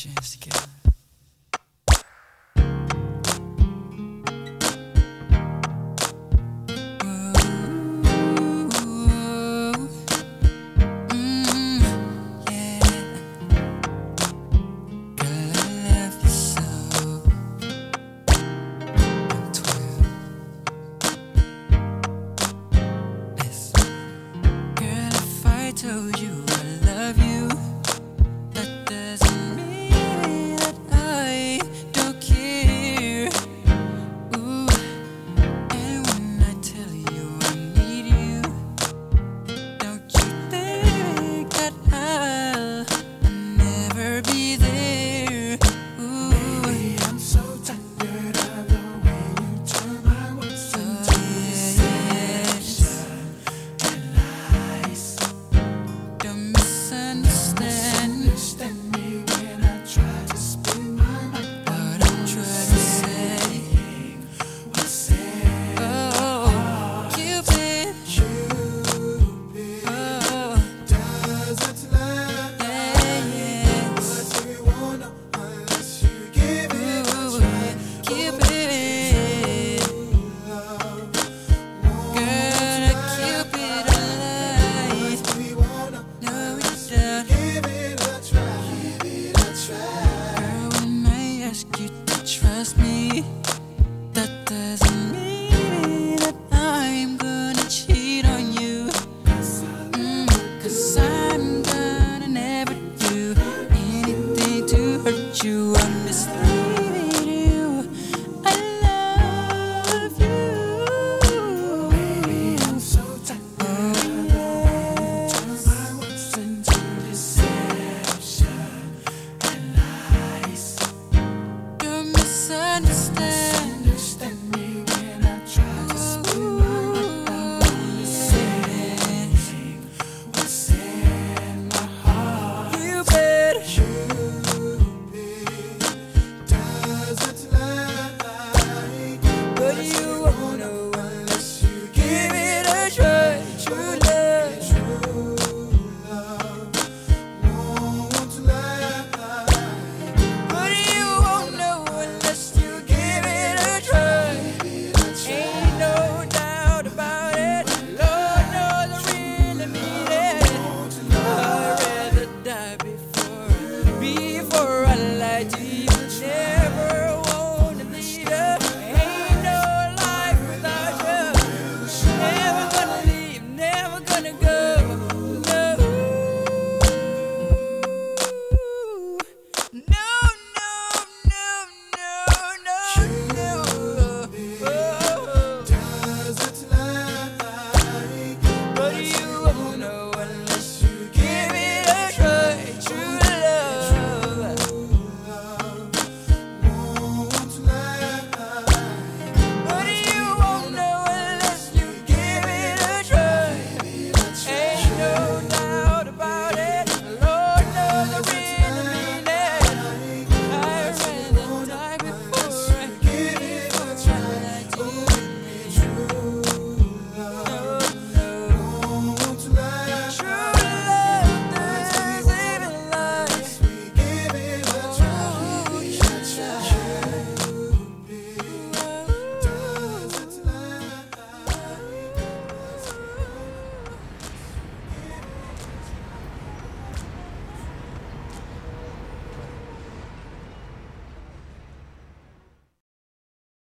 chance together. Trust me, that doesn't mean for a light.